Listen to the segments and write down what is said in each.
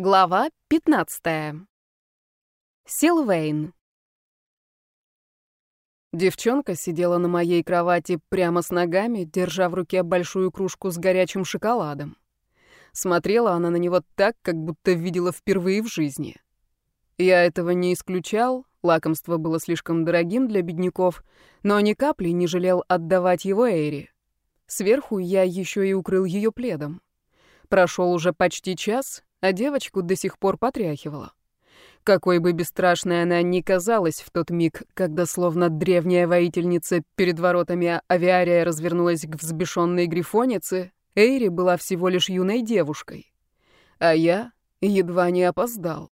Глава 15. Силвейн. Девчонка сидела на моей кровати прямо с ногами, держа в руке большую кружку с горячим шоколадом. Смотрела она на него так, как будто видела впервые в жизни. Я этого не исключал, лакомство было слишком дорогим для бедняков, но ни капли не жалел отдавать его Эйри. Сверху я еще и укрыл ее пледом. Прошел уже почти час, а девочку до сих пор потряхивала. Какой бы бесстрашной она ни казалась в тот миг, когда словно древняя воительница перед воротами авиария развернулась к взбешенной грифонице, Эйри была всего лишь юной девушкой. А я едва не опоздал.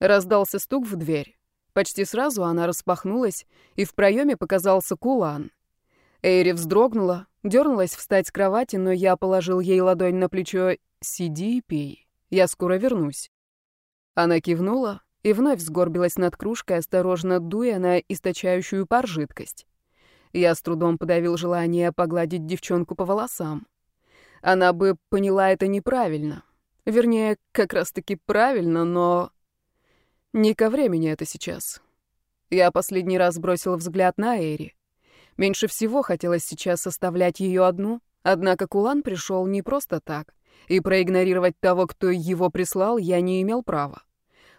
Раздался стук в дверь. Почти сразу она распахнулась, и в проеме показался кулан. Эйри вздрогнула, дернулась встать с кровати, но я положил ей ладонь на плечо «Сиди и пей, я скоро вернусь». Она кивнула и вновь сгорбилась над кружкой, осторожно дуя на источающую пар жидкость. Я с трудом подавил желание погладить девчонку по волосам. Она бы поняла это неправильно. Вернее, как раз-таки правильно, но... Не ко времени это сейчас. Я последний раз бросил взгляд на Эри. Меньше всего хотелось сейчас оставлять ее одну, однако Кулан пришел не просто так и проигнорировать того, кто его прислал, я не имел права.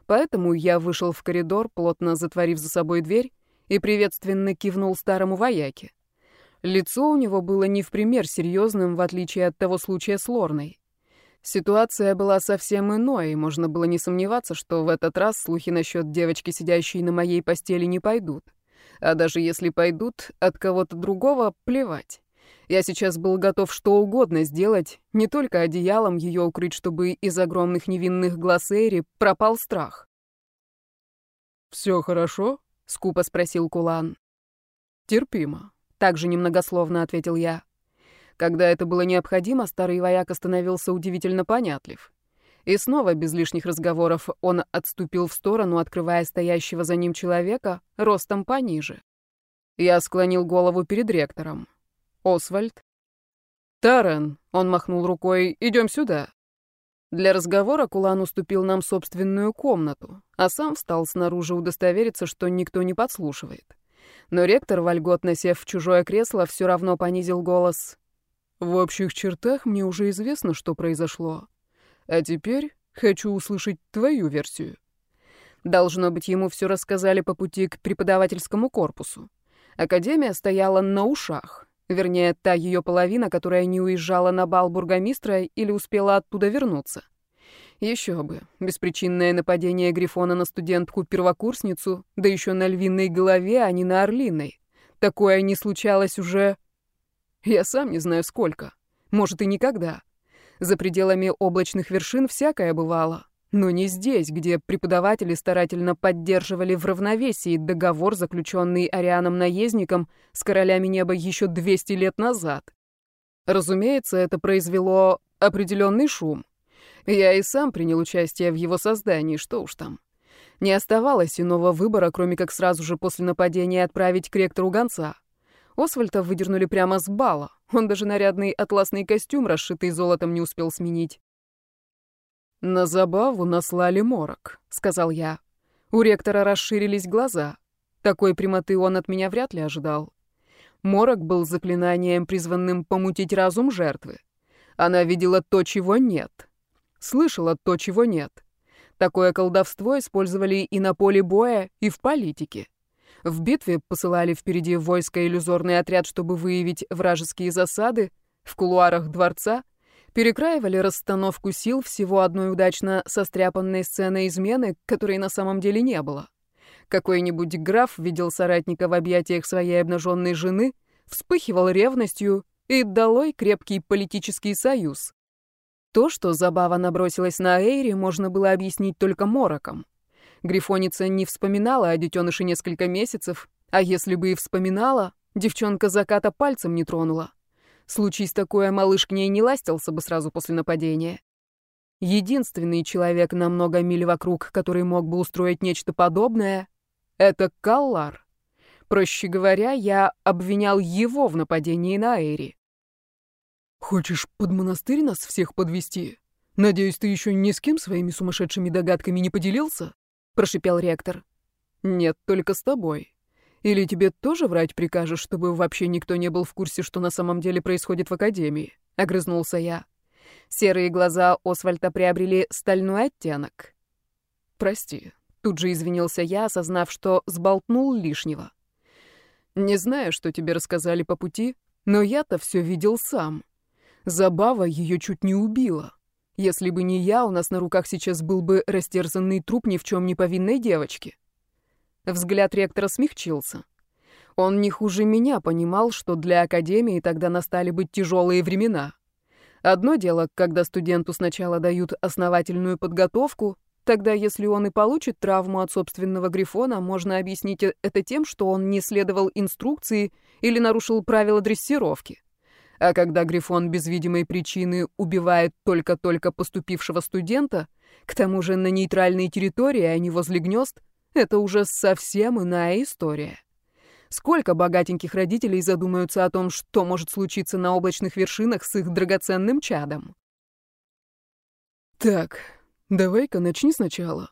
Поэтому я вышел в коридор, плотно затворив за собой дверь, и приветственно кивнул старому вояке. Лицо у него было не в пример серьезным, в отличие от того случая с Лорной. Ситуация была совсем иной, и можно было не сомневаться, что в этот раз слухи насчет девочки, сидящей на моей постели, не пойдут. А даже если пойдут, от кого-то другого плевать. Я сейчас был готов что угодно сделать, не только одеялом ее укрыть, чтобы из огромных невинных глаз Эри пропал страх. «Все хорошо?» — скупо спросил Кулан. «Терпимо», — также немногословно ответил я. Когда это было необходимо, старый вояк остановился удивительно понятлив. И снова, без лишних разговоров, он отступил в сторону, открывая стоящего за ним человека ростом пониже. Я склонил голову перед ректором. Освальд. «Таран», — он махнул рукой, — «идем сюда». Для разговора Кулан уступил нам собственную комнату, а сам встал снаружи удостовериться, что никто не подслушивает. Но ректор, вольготно сев в чужое кресло, все равно понизил голос. «В общих чертах мне уже известно, что произошло. А теперь хочу услышать твою версию». Должно быть, ему все рассказали по пути к преподавательскому корпусу. Академия стояла на ушах. Вернее, та ее половина, которая не уезжала на бал бургомистра или успела оттуда вернуться. Еще бы. Беспричинное нападение Грифона на студентку-первокурсницу, да еще на львиной голове, а не на орлиной. Такое не случалось уже... Я сам не знаю сколько. Может, и никогда. За пределами облачных вершин всякое бывало. Но не здесь, где преподаватели старательно поддерживали в равновесии договор, заключенный Арианом-наездником с королями неба еще 200 лет назад. Разумеется, это произвело определенный шум. Я и сам принял участие в его создании, что уж там. Не оставалось иного выбора, кроме как сразу же после нападения отправить к ректору гонца. Освальда выдернули прямо с бала. Он даже нарядный атласный костюм, расшитый золотом, не успел сменить. «На забаву наслали морок», — сказал я. У ректора расширились глаза. Такой прямоты он от меня вряд ли ожидал. Морок был заклинанием, призванным помутить разум жертвы. Она видела то, чего нет. Слышала то, чего нет. Такое колдовство использовали и на поле боя, и в политике. В битве посылали впереди войско иллюзорный отряд, чтобы выявить вражеские засады, в кулуарах дворца перекраивали расстановку сил всего одной удачно состряпанной сцены измены, которой на самом деле не было. Какой-нибудь граф видел соратника в объятиях своей обнаженной жены, вспыхивал ревностью и долой крепкий политический союз. То, что забава набросилась на Эйри, можно было объяснить только мороком. Грифоница не вспоминала о детеныше несколько месяцев, а если бы и вспоминала, девчонка заката пальцем не тронула. Случись такое, малыш к ней не ластился бы сразу после нападения. Единственный человек на много миль вокруг, который мог бы устроить нечто подобное, это Каллар. Проще говоря, я обвинял его в нападении на Эри. «Хочешь под монастырь нас всех подвести? Надеюсь, ты еще ни с кем своими сумасшедшими догадками не поделился?» — прошипел ректор. «Нет, только с тобой. Или тебе тоже врать прикажешь, чтобы вообще никто не был в курсе, что на самом деле происходит в Академии?» — огрызнулся я. Серые глаза Освальда приобрели стальной оттенок. «Прости», — тут же извинился я, осознав, что сболтнул лишнего. «Не знаю, что тебе рассказали по пути, но я-то все видел сам. Забава ее чуть не убила. Если бы не я, у нас на руках сейчас был бы растерзанный труп ни в чем не повинной девочки». Взгляд ректора смягчился. Он не хуже меня понимал, что для Академии тогда настали бы тяжелые времена. Одно дело, когда студенту сначала дают основательную подготовку, тогда если он и получит травму от собственного грифона, можно объяснить это тем, что он не следовал инструкции или нарушил правила дрессировки. А когда грифон без видимой причины убивает только-только поступившего студента, к тому же на нейтральной территории, а не возле гнезд, это уже совсем иная история. Сколько богатеньких родителей задумаются о том, что может случиться на облачных вершинах с их драгоценным чадом? «Так, давай-ка начни сначала».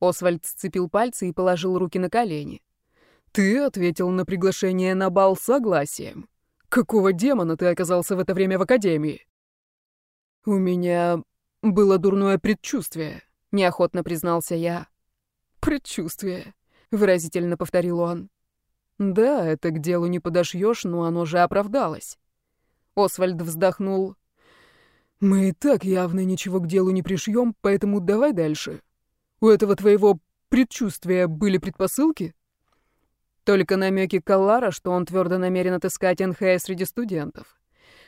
Освальд сцепил пальцы и положил руки на колени. «Ты ответил на приглашение на бал согласием. Какого демона ты оказался в это время в академии?» «У меня было дурное предчувствие», — неохотно признался я. «Предчувствие», — выразительно повторил он. Да, это к делу не подошьешь, но оно же оправдалось. Освальд вздохнул. Мы и так явно ничего к делу не пришьем, поэтому давай дальше. У этого твоего предчувствия были предпосылки? Только намеки Каллара, что он твердо намерен отыскать НХ среди студентов.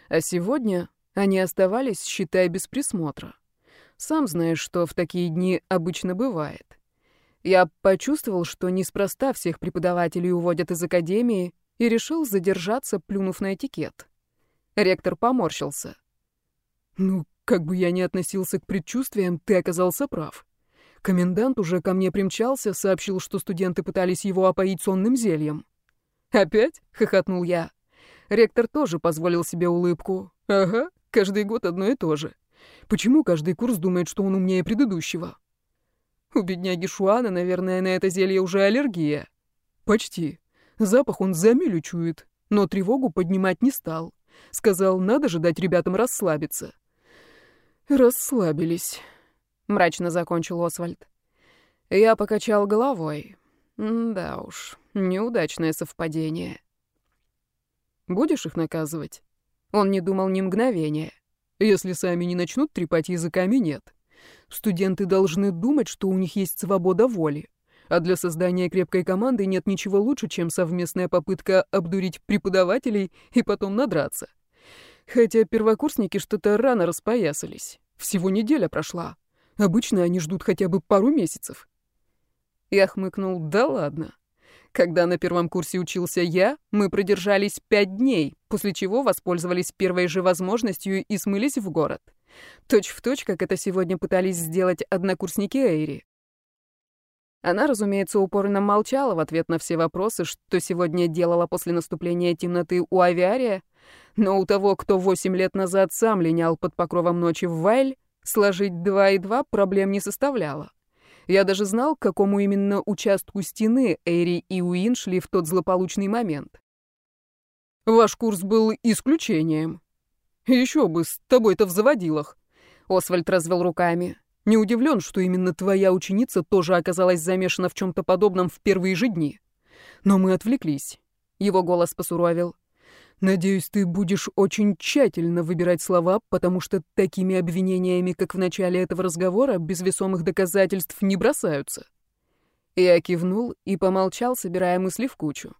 А сегодня они оставались, считай, без присмотра. Сам знаешь, что в такие дни обычно бывает. Я почувствовал, что неспроста всех преподавателей уводят из академии, и решил задержаться, плюнув на этикет. Ректор поморщился. «Ну, как бы я ни относился к предчувствиям, ты оказался прав. Комендант уже ко мне примчался, сообщил, что студенты пытались его опоить сонным зельем». «Опять?» — хохотнул я. Ректор тоже позволил себе улыбку. «Ага, каждый год одно и то же. Почему каждый курс думает, что он умнее предыдущего?» У бедняги Шуана, наверное, на это зелье уже аллергия. Почти. Запах он за милю чует, но тревогу поднимать не стал. Сказал, надо же дать ребятам расслабиться. Расслабились, мрачно закончил Освальд. Я покачал головой. Да уж, неудачное совпадение. Будешь их наказывать? Он не думал ни мгновения. Если сами не начнут трепать языками, нет. Студенты должны думать, что у них есть свобода воли. А для создания крепкой команды нет ничего лучше, чем совместная попытка обдурить преподавателей и потом надраться. Хотя первокурсники что-то рано распоясались. Всего неделя прошла. Обычно они ждут хотя бы пару месяцев. Я хмыкнул, да ладно. Когда на первом курсе учился я, мы продержались пять дней, после чего воспользовались первой же возможностью и смылись в город. Точь в точь, как это сегодня пытались сделать однокурсники Эйри. Она, разумеется, упорно молчала в ответ на все вопросы, что сегодня делала после наступления темноты у авиария, но у того, кто восемь лет назад сам линял под покровом ночи в Вайль, сложить два и два проблем не составляло. Я даже знал, к какому именно участку стены Эйри и Уин шли в тот злополучный момент. «Ваш курс был исключением», еще бы, с тобой-то в заводилах. Освальд развел руками. Не удивлен, что именно твоя ученица тоже оказалась замешана в чем-то подобном в первые же дни. Но мы отвлеклись. Его голос посуровил. Надеюсь, ты будешь очень тщательно выбирать слова, потому что такими обвинениями, как в начале этого разговора, без весомых доказательств не бросаются. Я кивнул и помолчал, собирая мысли в кучу.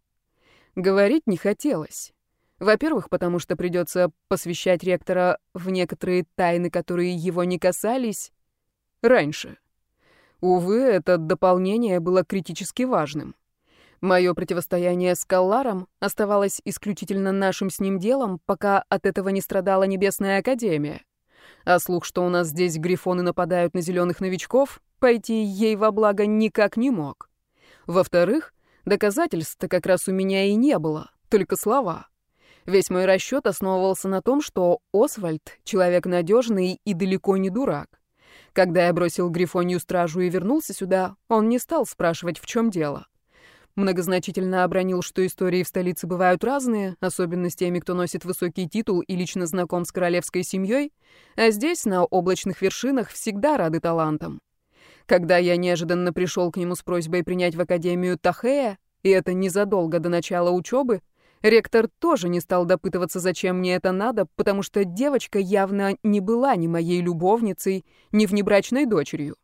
Говорить не хотелось. Во-первых, потому что придется посвящать ректора в некоторые тайны, которые его не касались, раньше. Увы, это дополнение было критически важным. Мое противостояние с Калларом оставалось исключительно нашим с ним делом, пока от этого не страдала Небесная Академия. А слух, что у нас здесь грифоны нападают на зеленых новичков, пойти ей во благо никак не мог. Во-вторых, доказательств-то как раз у меня и не было, только слова. Весь мой расчет основывался на том, что Освальд — человек надежный и далеко не дурак. Когда я бросил Грифонию стражу и вернулся сюда, он не стал спрашивать, в чем дело. Многозначительно обронил, что истории в столице бывают разные, особенно с теми, кто носит высокий титул и лично знаком с королевской семьей, а здесь, на облачных вершинах, всегда рады талантам. Когда я неожиданно пришел к нему с просьбой принять в Академию Тахея, и это незадолго до начала учебы, ректор тоже не стал допытываться, зачем мне это надо, потому что девочка явно не была ни моей любовницей, ни внебрачной дочерью.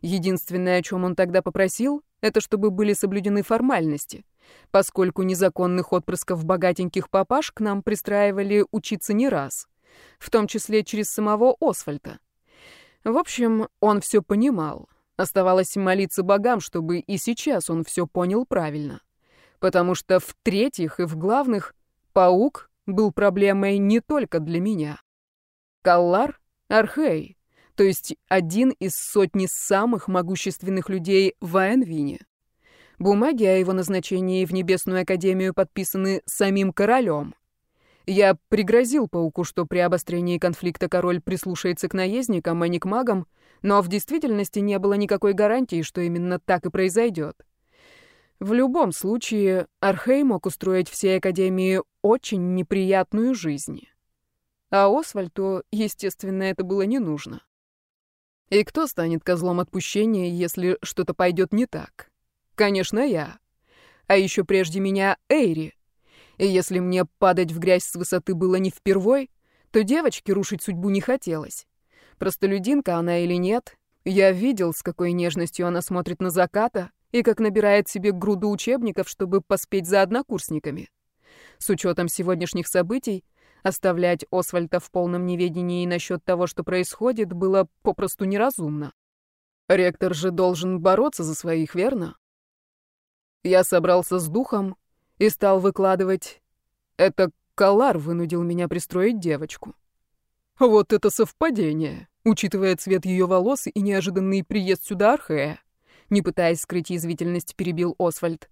Единственное, о чем он тогда попросил, это чтобы были соблюдены формальности, поскольку незаконных отпрысков богатеньких папаш к нам пристраивали учиться не раз, в том числе через самого Освальта. В общем, он все понимал. Оставалось молиться богам, чтобы и сейчас он все понял правильно. Потому что в-третьих и в главных, паук был проблемой не только для меня. Каллар — Архей, то есть один из сотни самых могущественных людей в Айнвине. Бумаги о его назначении в Небесную Академию подписаны самим королем. Я пригрозил пауку, что при обострении конфликта король прислушается к наездникам, а не к магам, но в действительности не было никакой гарантии, что именно так и произойдет. В любом случае, Архей мог устроить всей Академии очень неприятную жизнь. А Освальту, естественно, это было не нужно. И кто станет козлом отпущения, если что-то пойдет не так? Конечно, я. А еще прежде меня Эйри. И если мне падать в грязь с высоты было не впервой, то девочке рушить судьбу не хотелось. Простолюдинка она или нет, я видел, с какой нежностью она смотрит на заката и как набирает себе груду учебников, чтобы поспеть за однокурсниками. С учетом сегодняшних событий, Оставлять Освальда в полном неведении насчет того, что происходит, было попросту неразумно. Ректор же должен бороться за своих, верно? Я собрался с духом и стал выкладывать. Это Калар вынудил меня пристроить девочку. Вот это совпадение, учитывая цвет ее волос и неожиданный приезд сюда Архея. Не пытаясь скрыть язвительность, перебил Освальд.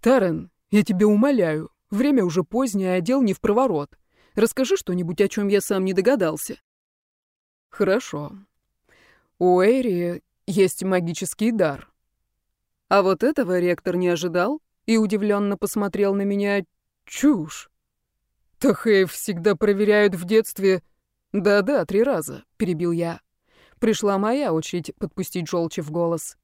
Тарен, я тебя умоляю, время уже позднее, а дел не в проворот. Расскажи что-нибудь, о чем я сам не догадался. Хорошо. У Эйри есть магический дар. А вот этого ректор не ожидал и удивленно посмотрел на меня. Чушь. Тахеев всегда проверяют в детстве... Да-да, три раза, перебил я. Пришла моя очередь подпустить желчи в голос.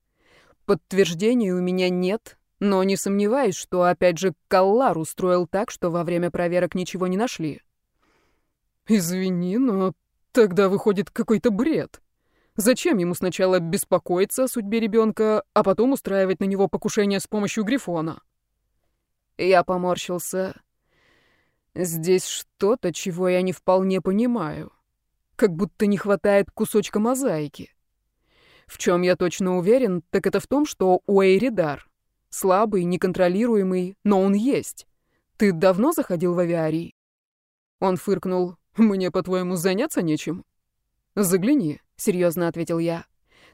Подтверждений у меня нет, но не сомневаюсь, что опять же Каллар устроил так, что во время проверок ничего не нашли. Извини, но тогда выходит какой-то бред. Зачем ему сначала беспокоиться о судьбе ребенка, а потом устраивать на него покушение с помощью Грифона? Я поморщился. Здесь что-то, чего я не вполне понимаю. Как будто не хватает кусочка мозаики. В чем я точно уверен, так это в том, что у Эйри дар. Слабый, неконтролируемый, но он есть. Ты давно заходил в авиарий? Он фыркнул. Мне, по-твоему, заняться нечем? Загляни, серьезно ответил я.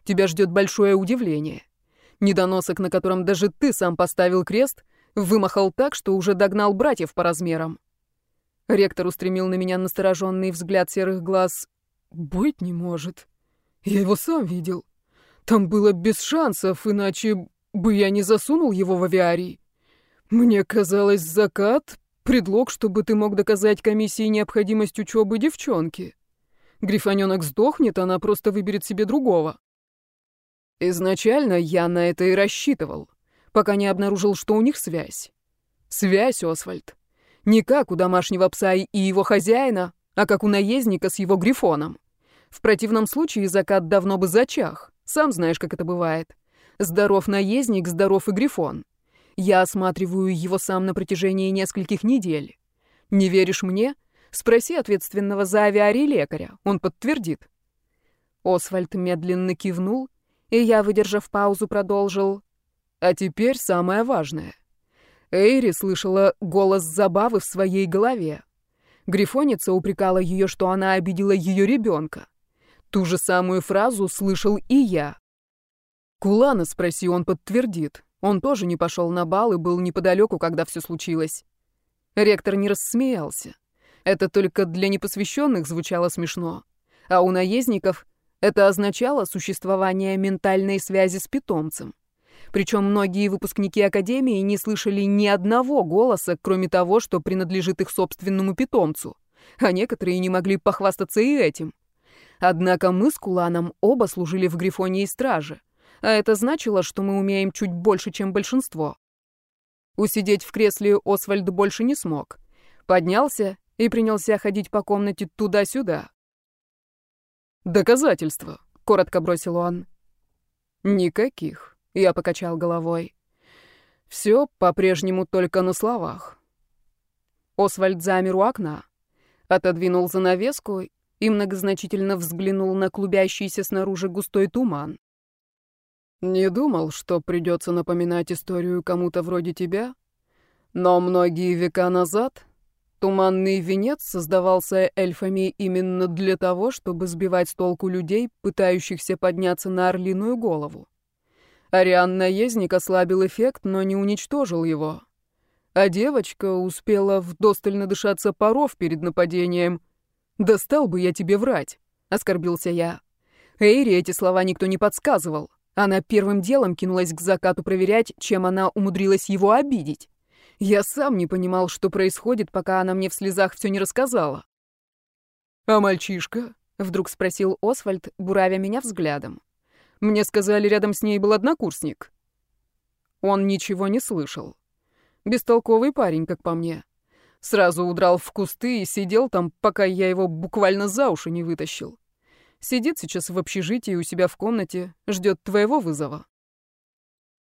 Тебя ждет большое удивление. Недоносок, на котором даже ты сам поставил крест, вымахал так, что уже догнал братьев по размерам. Ректор устремил на меня настороженный взгляд серых глаз. «Быть не может. Я его сам видел. Там было без шансов, иначе бы я не засунул его в авиарий. Мне казалось, закат Предлог, чтобы ты мог доказать комиссии необходимость учебы девчонки. Грифонёнок сдохнет, она просто выберет себе другого. Изначально я на это и рассчитывал, пока не обнаружил, что у них связь. Связь, Освальд. Не как у домашнего пса и его хозяина, а как у наездника с его грифоном. В противном случае закат давно бы зачах. Сам знаешь, как это бывает. Здоров наездник, здоров и грифон. Я осматриваю его сам на протяжении нескольких недель. Не веришь мне? Спроси ответственного за авиарий лекаря, он подтвердит. Освальд медленно кивнул, и я, выдержав паузу, продолжил. А теперь самое важное. Эйри слышала голос забавы в своей голове. Грифоница упрекала ее, что она обидела ее ребенка. Ту же самую фразу слышал и я. Кулана спроси, он подтвердит. Он тоже не пошел на бал и был неподалеку, когда все случилось. Ректор не рассмеялся. Это только для непосвященных звучало смешно. А у наездников это означало существование ментальной связи с питомцем. Причем многие выпускники Академии не слышали ни одного голоса, кроме того, что принадлежит их собственному питомцу. А некоторые не могли похвастаться и этим. Однако мы с Куланом оба служили в Грифоне и Страже. А это значило, что мы умеем чуть больше, чем большинство. Усидеть в кресле Освальд больше не смог. Поднялся и принялся ходить по комнате туда-сюда. «Доказательства», — коротко бросил он. «Никаких», — я покачал головой. «Все по-прежнему только на словах». Освальд замер у окна, отодвинул занавеску и многозначительно взглянул на клубящийся снаружи густой туман. Не думал, что придется напоминать историю кому-то вроде тебя, но многие века назад туманный венец создавался эльфами именно для того, чтобы сбивать с толку людей, пытающихся подняться на орлиную голову. Ариан-наездник ослабил эффект, но не уничтожил его. А девочка успела вдосталь надышаться паров перед нападением. «Да стал бы я тебе врать», — оскорбился я. Эйри эти слова никто не подсказывал. Она первым делом кинулась к закату проверять, чем она умудрилась его обидеть. Я сам не понимал, что происходит, пока она мне в слезах все не рассказала. «А мальчишка?» — вдруг спросил Освальд, буравя меня взглядом. «Мне сказали, рядом с ней был однокурсник». Он ничего не слышал. Бестолковый парень, как по мне. Сразу удрал в кусты и сидел там, пока я его буквально за уши не вытащил. Сидит сейчас в общежитии у себя в комнате, ждет твоего вызова.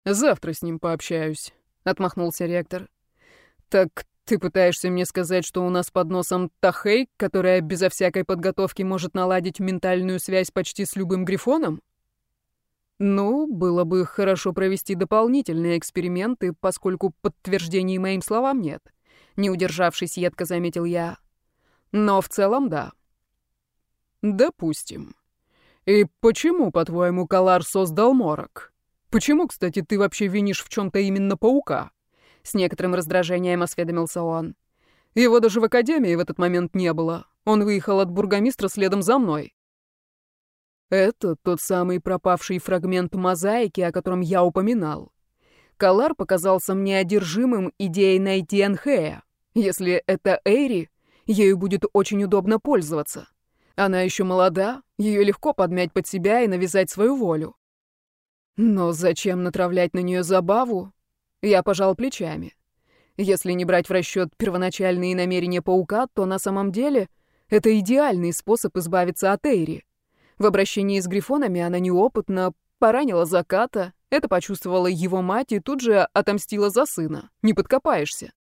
Завтра с ним пообщаюсь, отмахнулся ректор. Так ты пытаешься мне сказать, что у нас под носом Тахей, которая безо всякой подготовки может наладить ментальную связь почти с любым грифоном? Ну, было бы хорошо провести дополнительные эксперименты, поскольку подтверждений моим словам нет. Не удержавшись, едко заметил я. Но в целом да. Допустим. И почему, по-твоему, Калар создал морок? Почему, кстати, ты вообще винишь в чем-то именно паука? С некоторым раздражением осведомился он. Его даже в академии в этот момент не было. Он выехал от бургомистра следом за мной. Это тот самый пропавший фрагмент мозаики, о котором я упоминал. Калар показался мне одержимым идеей найти Анхея. Если это Эйри, ею будет очень удобно пользоваться. Она еще молода, ее легко подмять под себя и навязать свою волю. Но зачем натравлять на нее забаву? Я пожал плечами. Если не брать в расчет первоначальные намерения паука, то на самом деле это идеальный способ избавиться от Эйри. В обращении с грифонами она неопытна, поранила заката, это почувствовала его мать и тут же отомстила за сына. Не подкопаешься.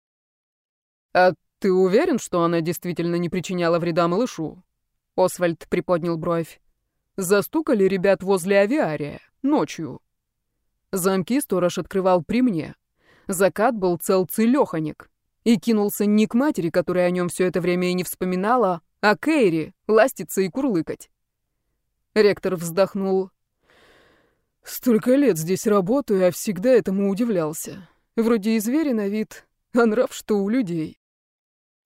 А ты уверен, что она действительно не причиняла вреда малышу? Освальд приподнял бровь. Застукали ребят возле авиария. Ночью. Замки сторож открывал при мне. Закат был цел целёханик. И кинулся не к матери, которая о нем все это время и не вспоминала, а к Эйри, ластиться и курлыкать. Ректор вздохнул. Столько лет здесь работаю, а всегда этому удивлялся. Вроде и звери на вид, а нрав, что у людей.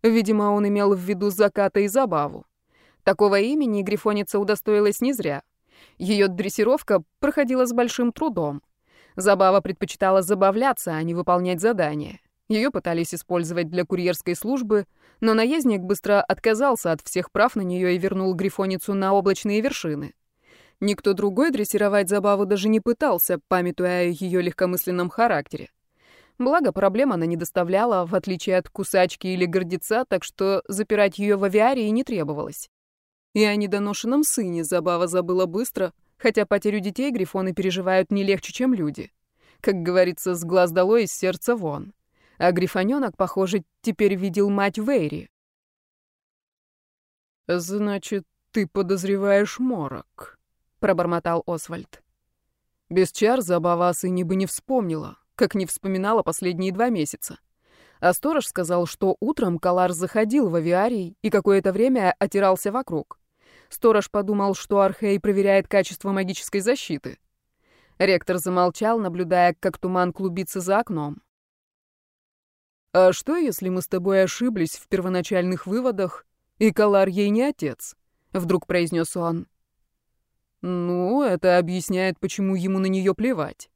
Видимо, он имел в виду заката и забаву. Такого имени грифоница удостоилась не зря. Ее дрессировка проходила с большим трудом. Забава предпочитала забавляться, а не выполнять задания. Ее пытались использовать для курьерской службы, но наездник быстро отказался от всех прав на нее и вернул грифоницу на облачные вершины. Никто другой дрессировать забаву даже не пытался, памятуя о ее легкомысленном характере. Благо, проблем она не доставляла, в отличие от кусачки или гордеца, так что запирать ее в авиарии не требовалось. И о недоношенном сыне Забава забыла быстро, хотя потерю детей грифоны переживают не легче, чем люди. Как говорится, с глаз долой, из сердца вон. А грифонёнок, похоже, теперь видел мать Вейри. «Значит, ты подозреваешь морок», — пробормотал Освальд. Без чар Забава о сыне бы не вспомнила, как не вспоминала последние два месяца. А сторож сказал, что утром Калар заходил в авиарий и какое-то время отирался вокруг. Сторож подумал, что Архей проверяет качество магической защиты. Ректор замолчал, наблюдая, как туман клубится за окном. «А что, если мы с тобой ошиблись в первоначальных выводах, и Калар ей не отец?» — вдруг произнес он. «Ну, это объясняет, почему ему на нее плевать.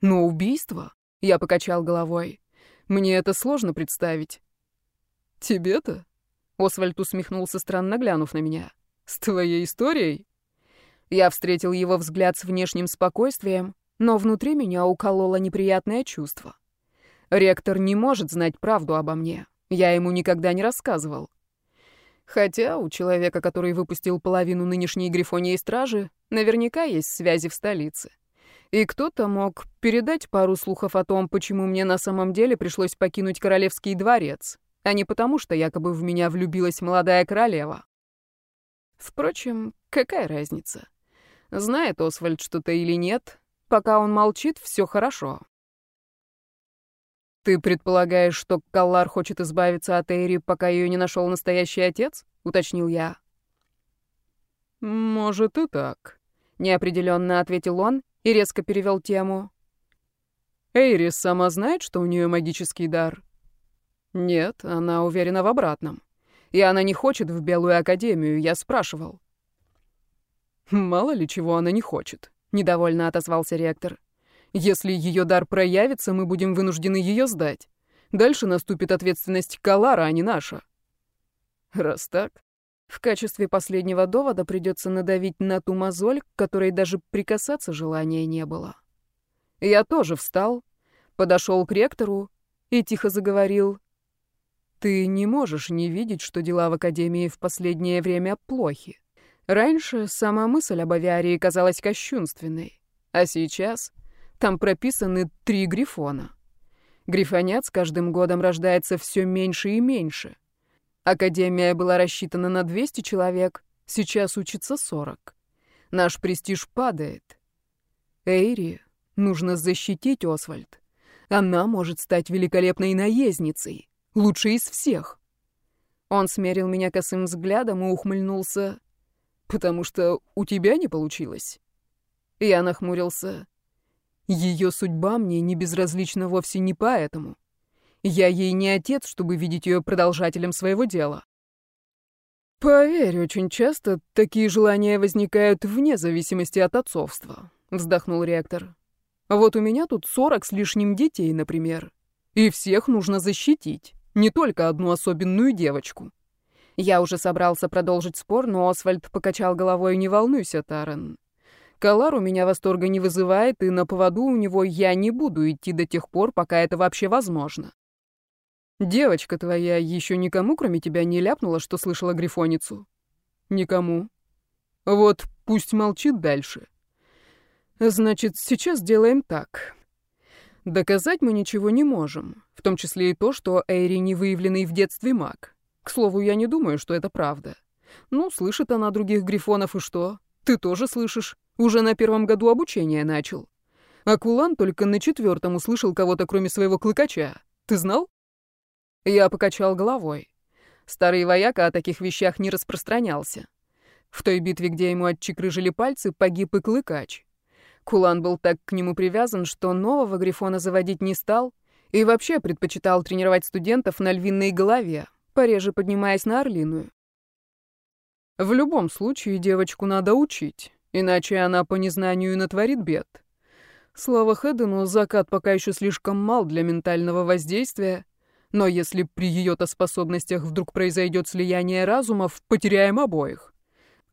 Но убийство?» — я покачал головой. «Мне это сложно представить». «Тебе-то?» — Освальд усмехнулся, странно глянув на меня. «С твоей историей?» Я встретил его взгляд с внешним спокойствием, но внутри меня укололо неприятное чувство. Ректор не может знать правду обо мне. Я ему никогда не рассказывал. Хотя у человека, который выпустил половину нынешней Грифонии стражи, наверняка есть связи в столице. И кто-то мог передать пару слухов о том, почему мне на самом деле пришлось покинуть королевский дворец, а не потому, что якобы в меня влюбилась молодая королева. Впрочем, какая разница? Знает Освальд что-то или нет, пока он молчит, все хорошо. «Ты предполагаешь, что Каллар хочет избавиться от Эйри, пока ее не нашел настоящий отец?» — уточнил я. «Может и так», — неопределенно ответил он и резко перевел тему. «Эйри сама знает, что у нее магический дар?» «Нет, она уверена в обратном. И она не хочет в Белую Академию, я спрашивал». «Мало ли чего она не хочет», — недовольно отозвался ректор. Если ее дар проявится, мы будем вынуждены ее сдать. Дальше наступит ответственность Калара, а не наша. Раз так, в качестве последнего довода придется надавить на ту мозоль, к которой даже прикасаться желания не было. Я тоже встал, подошел к ректору и тихо заговорил. «Ты не можешь не видеть, что дела в Академии в последнее время плохи. Раньше сама мысль об авиарии казалась кощунственной, а сейчас там прописаны три грифона. Грифонят с каждым годом рождается все меньше и меньше. Академия была рассчитана на 200 человек, сейчас учится 40. Наш престиж падает. Эйри нужно защитить Освальд. Она может стать великолепной наездницей, лучшей из всех. Он смерил меня косым взглядом и ухмыльнулся. «Потому что у тебя не получилось?» Я нахмурился. Ее судьба мне не безразлична вовсе не поэтому. Я ей не отец, чтобы видеть ее продолжателем своего дела. Поверь, очень часто такие желания возникают вне зависимости от отцовства, вздохнул ректор. Вот у меня тут сорок с лишним детей, например. И всех нужно защитить, не только одну особенную девочку. Я уже собрался продолжить спор, но Освальд покачал головой: "Не волнуйся, Таран. Калар у меня восторга не вызывает, и на поводу у него я не буду идти до тех пор, пока это вообще возможно. Девочка твоя еще никому, кроме тебя, не ляпнула, что слышала грифоницу? Никому. Вот пусть молчит дальше. Значит, сейчас делаем так. Доказать мы ничего не можем, в том числе и то, что Эйри не выявленный в детстве маг. К слову, я не думаю, что это правда. Ну, слышит она других грифонов, и что? Ты тоже слышишь. Уже на первом году обучения начал. А Кулан только на четвертом услышал кого-то, кроме своего клыкача. Ты знал? Я покачал головой. Старый вояка о таких вещах не распространялся. В той битве, где ему отчекрыжили пальцы, погиб и клыкач. Кулан был так к нему привязан, что нового Грифона заводить не стал и вообще предпочитал тренировать студентов на львиной голове, пореже поднимаясь на орлиную. В любом случае девочку надо учить. Иначе она по незнанию натворит бед. Слава Хэдену, закат пока еще слишком мал для ментального воздействия, но если при ее-то способностях вдруг произойдет слияние разумов, потеряем обоих.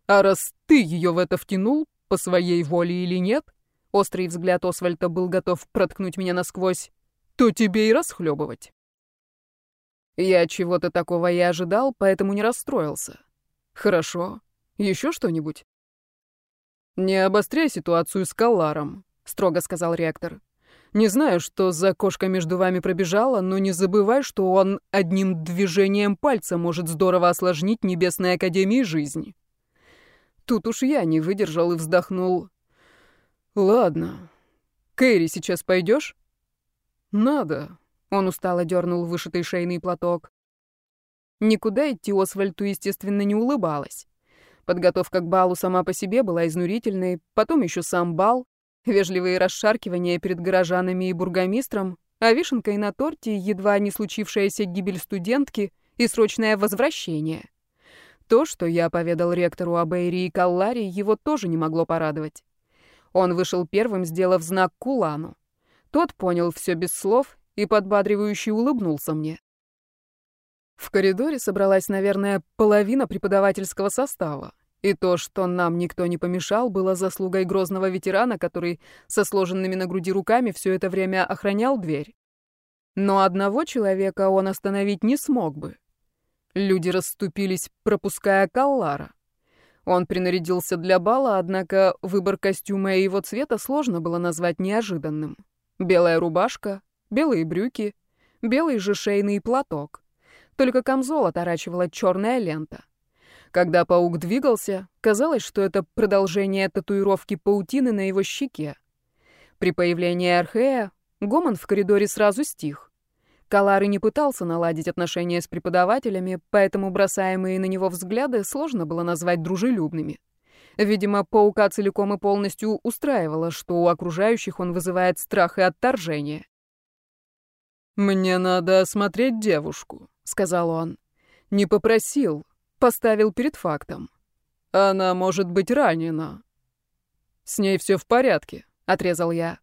А раз ты ее в это втянул, по своей воле или нет, острый взгляд Освальда был готов проткнуть меня насквозь, то тебе и расхлебывать. Я чего-то такого и ожидал, поэтому не расстроился. Хорошо. Еще что-нибудь? «Не обостряй ситуацию с Калларом», — строго сказал ректор. «Не знаю, что за кошка между вами пробежала, но не забывай, что он одним движением пальца может здорово осложнить Небесной Академии жизни». Тут уж я не выдержал и вздохнул. «Ладно. Кэрри, сейчас пойдешь?» «Надо», — он устало дернул вышитый шейный платок. Никуда идти Освальту, естественно, не улыбалась. Подготовка к балу сама по себе была изнурительной, потом еще сам бал, вежливые расшаркивания перед горожанами и бургомистром, а вишенкой на торте едва не случившаяся гибель студентки и срочное возвращение. То, что я поведал ректору об Эйри и Калларе, его тоже не могло порадовать. Он вышел первым, сделав знак Кулану. Тот понял все без слов и подбадривающе улыбнулся мне. В коридоре собралась, наверное, половина преподавательского состава. И то, что нам никто не помешал, было заслугой грозного ветерана, который со сложенными на груди руками все это время охранял дверь. Но одного человека он остановить не смог бы. Люди расступились, пропуская Каллара. Он принарядился для бала, однако выбор костюма и его цвета сложно было назвать неожиданным. Белая рубашка, белые брюки, белый же шейный платок. Только камзол оторачивала черная лента. Когда паук двигался, казалось, что это продолжение татуировки паутины на его щеке. При появлении Архея гомон в коридоре сразу стих. Калары не пытался наладить отношения с преподавателями, поэтому бросаемые на него взгляды сложно было назвать дружелюбными. Видимо, паука целиком и полностью устраивало, что у окружающих он вызывает страх и отторжение. «Мне надо осмотреть девушку», — сказал он. «Не попросил, поставил перед фактом. Она может быть ранена». «С ней все в порядке», — отрезал я.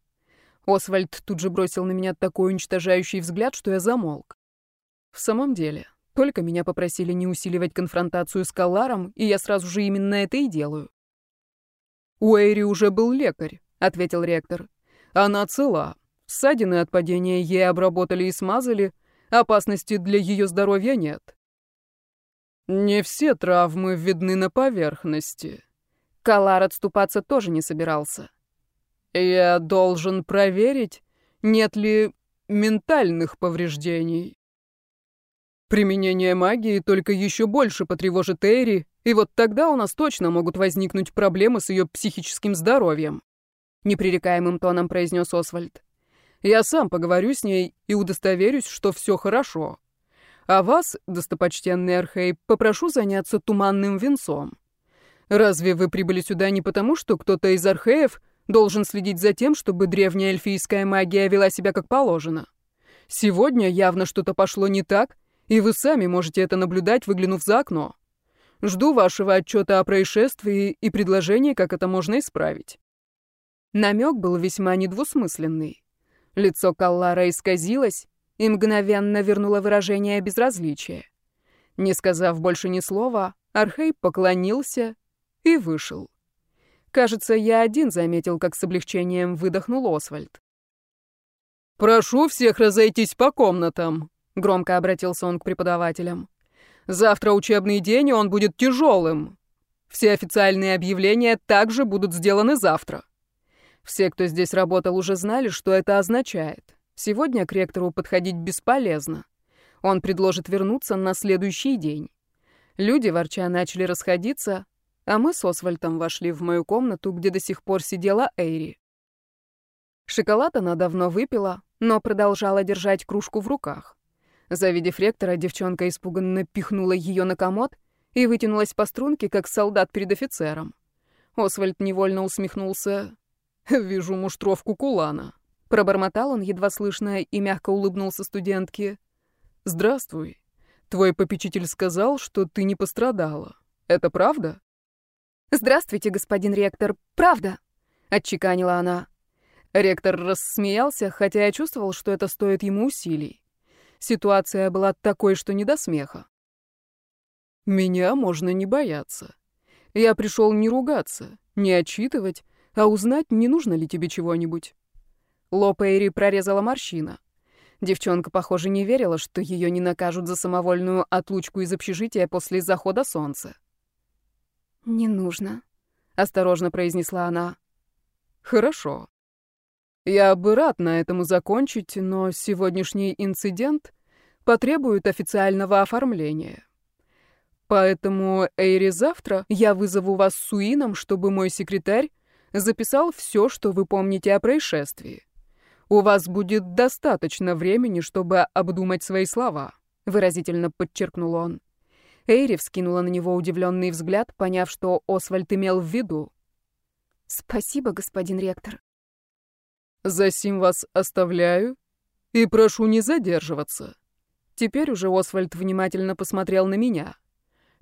Освальд тут же бросил на меня такой уничтожающий взгляд, что я замолк. В самом деле, только меня попросили не усиливать конфронтацию с Каларом, и я сразу же именно это и делаю. «У Эйри уже был лекарь», — ответил ректор. «Она цела. Ссадины от падения ей обработали и смазали. Опасности для ее здоровья нет». «Не все травмы видны на поверхности». Калар отступаться тоже не собирался. Я должен проверить, нет ли ментальных повреждений. Применение магии только еще больше потревожит Эри, и вот тогда у нас точно могут возникнуть проблемы с ее психическим здоровьем. Непререкаемым тоном произнес Освальд. Я сам поговорю с ней и удостоверюсь, что все хорошо. А вас, достопочтенный Архей, попрошу заняться туманным венцом. Разве вы прибыли сюда не потому, что кто-то из археев должен следить за тем, чтобы древняя эльфийская магия вела себя как положено. Сегодня явно что-то пошло не так, и вы сами можете это наблюдать, выглянув за окно. Жду вашего отчета о происшествии и предложений, как это можно исправить». Намек был весьма недвусмысленный. Лицо Каллара исказилось и мгновенно вернуло выражение безразличия. Не сказав больше ни слова, Архей поклонился и вышел. Кажется, я один заметил, как с облегчением выдохнул Освальд. «Прошу всех разойтись по комнатам», — громко обратился он к преподавателям. «Завтра учебный день, и он будет тяжелым. Все официальные объявления также будут сделаны завтра». Все, кто здесь работал, уже знали, что это означает. Сегодня к ректору подходить бесполезно. Он предложит вернуться на следующий день. Люди, ворча, начали расходиться, а мы с Освальдом вошли в мою комнату, где до сих пор сидела Эйри. Шоколад она давно выпила, но продолжала держать кружку в руках. Завидев ректора, девчонка испуганно пихнула ее на комод и вытянулась по струнке, как солдат перед офицером. Освальд невольно усмехнулся. «Вижу муштровку кулана». Пробормотал он едва слышно и мягко улыбнулся студентке. «Здравствуй. Твой попечитель сказал, что ты не пострадала. Это правда?» «Здравствуйте, господин ректор. Правда?» — отчеканила она. Ректор рассмеялся, хотя я чувствовал, что это стоит ему усилий. Ситуация была такой, что не до смеха. «Меня можно не бояться. Я пришел не ругаться, не отчитывать, а узнать, не нужно ли тебе чего-нибудь». Лоб Эйри прорезала морщина. Девчонка, похоже, не верила, что ее не накажут за самовольную отлучку из общежития после захода солнца. «Не нужно», — осторожно произнесла она. «Хорошо. Я бы рад на этом закончить, но сегодняшний инцидент потребует официального оформления. Поэтому, Эйри, завтра я вызову вас с Суином, чтобы мой секретарь записал все, что вы помните о происшествии. У вас будет достаточно времени, чтобы обдумать свои слова», — выразительно подчеркнул он. Эйри вскинула на него удивленный взгляд, поняв, что Освальд имел в виду. «Спасибо, господин ректор». «Засим вас оставляю И прошу не задерживаться». Теперь уже Освальд внимательно посмотрел на меня.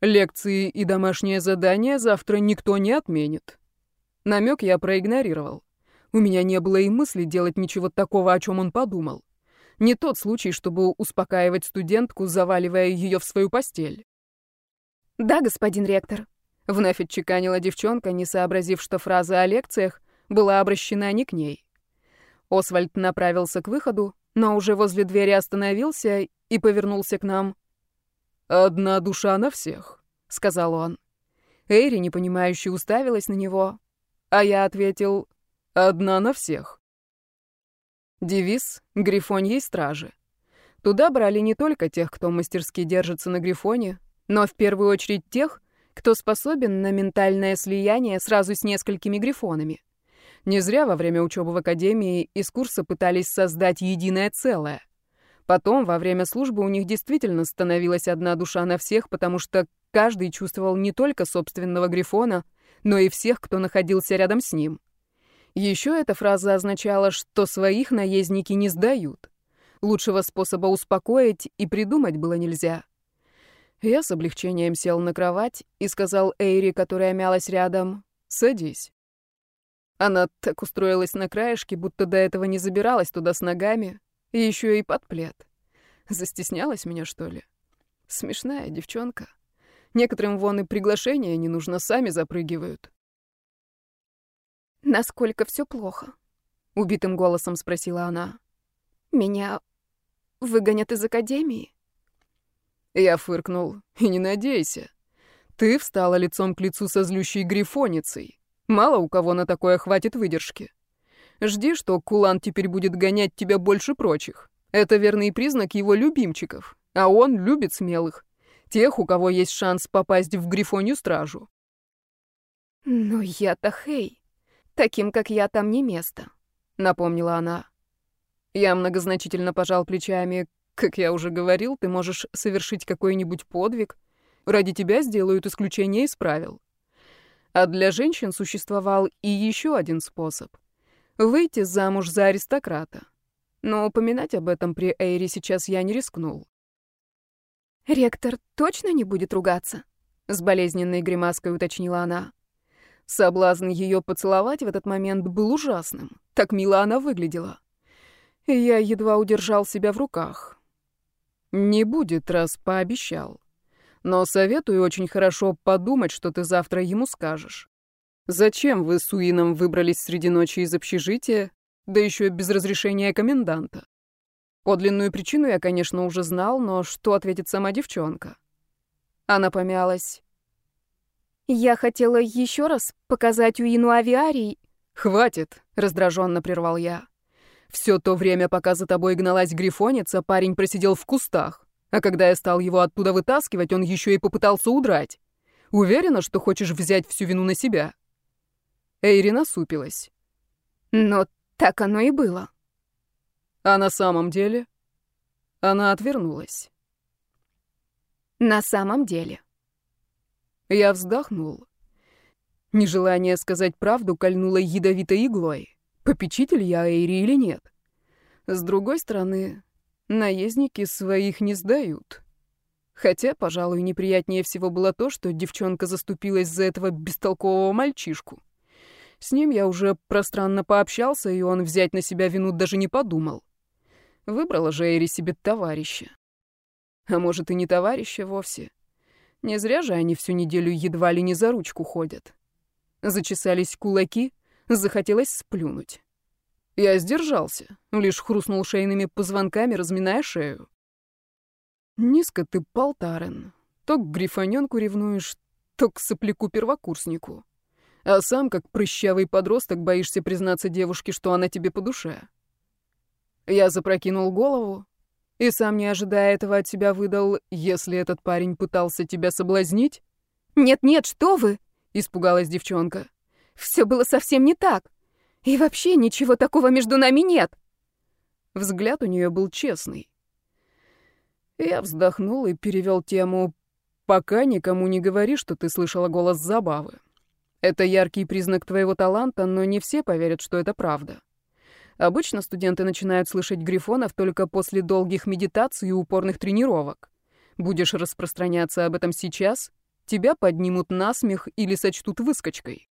«Лекции и домашнее задание завтра никто не отменит». Намек я проигнорировал. У меня не было и мысли делать ничего такого, о чем он подумал. Не тот случай, чтобы успокаивать студентку, заваливая ее в свою постель. «Да, господин ректор», — вновь отчеканила девчонка, не сообразив, что фраза о лекциях была обращена не к ней. Освальд направился к выходу, но уже возле двери остановился и повернулся к нам. «Одна душа на всех», — сказал он. Эйри, непонимающе, уставилась на него, а я ответил «Одна на всех». Девиз «Грифоньей стражи». Туда брали не только тех, кто мастерски держится на Грифоне, но в первую очередь тех, кто способен на ментальное слияние сразу с несколькими Грифонами. Не зря во время учебы в Академии из курса пытались создать единое целое. Потом, во время службы, у них действительно становилась одна душа на всех, потому что каждый чувствовал не только собственного Грифона, но и всех, кто находился рядом с ним. Еще эта фраза означала, что своих наездники не сдают. Лучшего способа успокоить и придумать было нельзя. Я с облегчением сел на кровать и сказал Эйри, которая мялась рядом, «Садись». Она так устроилась на краешке, будто до этого не забиралась туда с ногами, и еще и под плед. Застеснялась меня, что ли? Смешная девчонка. Некоторым вон и приглашения не нужно, сами запрыгивают. «Насколько все плохо?» — убитым голосом спросила она. «Меня выгонят из академии?» Я фыркнул. «И не надейся. Ты встала лицом к лицу со злющей грифоницей. Мало у кого на такое хватит выдержки. Жди, что Кулан теперь будет гонять тебя больше прочих. Это верный признак его любимчиков, а он любит смелых. Тех, у кого есть шанс попасть в Грифонью стражу. «Но я-то Хей. Таким, как я, там не место», — напомнила она. Я многозначительно пожал плечами. «Как я уже говорил, ты можешь совершить какой-нибудь подвиг. Ради тебя сделают исключение из правил. А для женщин существовал и еще один способ — выйти замуж за аристократа. Но упоминать об этом при Эйре сейчас я не рискнул. «Ректор точно не будет ругаться?» — с болезненной гримаской уточнила она. Соблазн ее поцеловать в этот момент был ужасным. Так мило она выглядела. Я едва удержал себя в руках. «Не будет, раз пообещал», но советую очень хорошо подумать, что ты завтра ему скажешь. Зачем вы с Уином выбрались среди ночи из общежития, да еще без разрешения коменданта? Подлинную причину я, конечно, уже знал, но что ответит сама девчонка? Она помялась. «Я хотела еще раз показать Уину авиарий». «Хватит», — раздраженно прервал я. «Все то время, пока за тобой гналась грифоница, парень просидел в кустах. А когда я стал его оттуда вытаскивать, он еще и попытался удрать. Уверена, что хочешь взять всю вину на себя?» Эйри насупилась. «Но так оно и было». «А на самом деле?» Она отвернулась. «На самом деле». Я вздохнул. Нежелание сказать правду кольнуло ядовитой иглой. Попечитель я Эйри или нет? С другой стороны, Наездники своих не сдают. Хотя, пожалуй, неприятнее всего было то, что девчонка заступилась за этого бестолкового мальчишку. С ним я уже пространно пообщался, и он взять на себя вину даже не подумал. Выбрала же Эри себе товарища. А может, и не товарища вовсе. Не зря же они всю неделю едва ли не за ручку ходят. Зачесались кулаки, захотелось сплюнуть. Я сдержался, лишь хрустнул шейными позвонками, разминая шею. Низко ты, Полтарен. То к грифонёнку ревнуешь, то к сопляку-первокурснику. А сам, как прыщавый подросток, боишься признаться девушке, что она тебе по душе. Я запрокинул голову и, сам не ожидая этого от себя, выдал, если этот парень пытался тебя соблазнить. «Нет-нет, что вы!» — испугалась девчонка. «Все было совсем не так. И вообще ничего такого между нами нет. Взгляд у нее был честный. Я вздохнул и перевел тему «Пока никому не говори, что ты слышала голос забавы. Это яркий признак твоего таланта, но не все поверят, что это правда. Обычно студенты начинают слышать грифонов только после долгих медитаций и упорных тренировок. Будешь распространяться об этом сейчас, тебя поднимут на смех или сочтут выскочкой.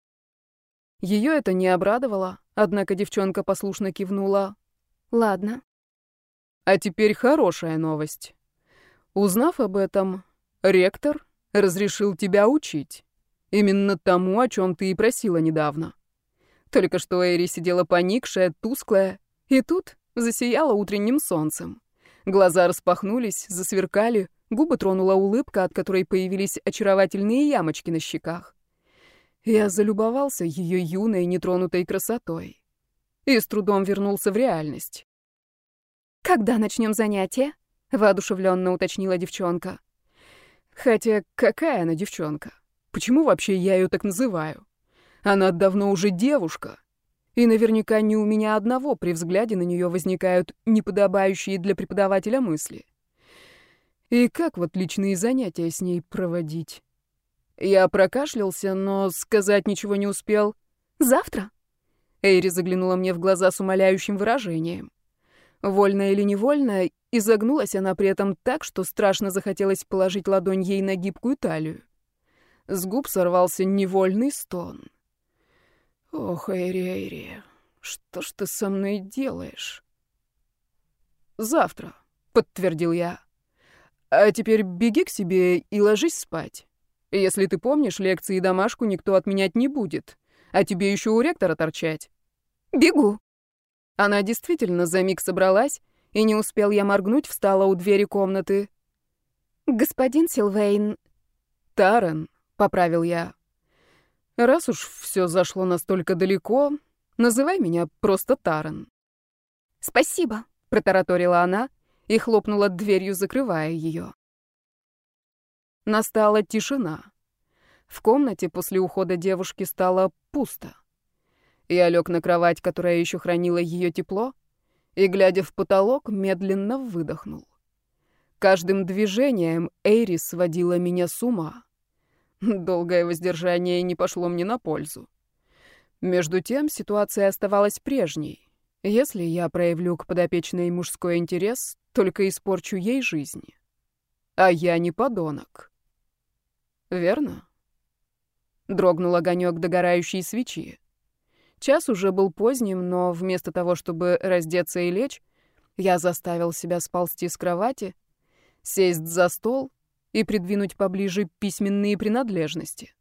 Ее это не обрадовало, однако девчонка послушно кивнула. «Ладно». А теперь хорошая новость. Узнав об этом, ректор разрешил тебя учить. Именно тому, о чем ты и просила недавно. Только что Эри сидела поникшая, тусклая, и тут засияла утренним солнцем. Глаза распахнулись, засверкали, губы тронула улыбка, от которой появились очаровательные ямочки на щеках. Я залюбовался ее юной, нетронутой красотой и с трудом вернулся в реальность. «Когда начнем занятие?» — воодушевленно уточнила девчонка. Хотя какая она девчонка? Почему вообще я ее так называю? Она давно уже девушка. И наверняка не у меня одного при взгляде на нее возникают неподобающие для преподавателя мысли. И как вот личные занятия с ней проводить? Я прокашлялся, но сказать ничего не успел. «Завтра?» Эйри заглянула мне в глаза с умоляющим выражением. Вольно или невольно, изогнулась она при этом так, что страшно захотелось положить ладонь ей на гибкую талию. С губ сорвался невольный стон. «Ох, Эйри, Эйри, что ж ты со мной делаешь?» «Завтра», — подтвердил я. «А теперь беги к себе и ложись спать. Если ты помнишь, лекции и домашку никто отменять не будет, а тебе еще у ректора торчать». «Бегу». Она действительно за миг собралась, и не успел я моргнуть, встала у двери комнаты. «Господин Силвейн...» «Тарен», — поправил я. Раз уж все зашло настолько далеко, называй меня просто Таран. Спасибо, протараторила она и хлопнула дверью, закрывая ее. Настала тишина. В комнате после ухода девушки стало пусто. Я лег на кровать, которая еще хранила ее тепло, и, глядя в потолок, медленно выдохнул. Каждым движением Эйрис сводила меня с ума. Долгое воздержание не пошло мне на пользу. Между тем ситуация оставалась прежней. Если я проявлю к подопечной мужской интерес, только испорчу ей жизнь. А я не подонок. Верно? Дрогнул огонек догорающей свечи. Час уже был поздним, но вместо того, чтобы раздеться и лечь, я заставил себя сползти с кровати, сесть за стол и придвинуть поближе письменные принадлежности.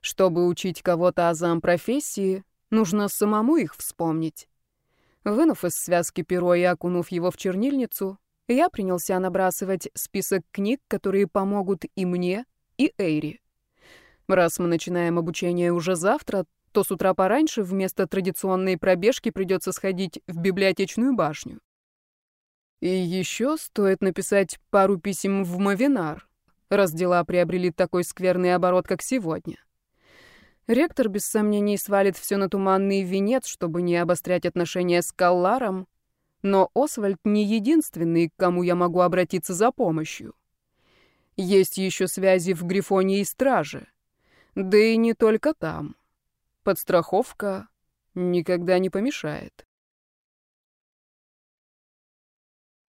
Чтобы учить кого-то азам профессии, нужно самому их вспомнить. Вынув из связки перо и окунув его в чернильницу, я принялся набрасывать список книг, которые помогут и мне, и Эйри. Раз мы начинаем обучение уже завтра, то с утра пораньше вместо традиционной пробежки придется сходить в библиотечную башню. И еще стоит написать пару писем в Мавинар, раз дела приобрели такой скверный оборот, как сегодня. Ректор, без сомнений, свалит все на туманный венец, чтобы не обострять отношения с Калларом, но Освальд не единственный, к кому я могу обратиться за помощью. Есть еще связи в Грифоне и Страже. Да и не только там. Подстраховка никогда не помешает.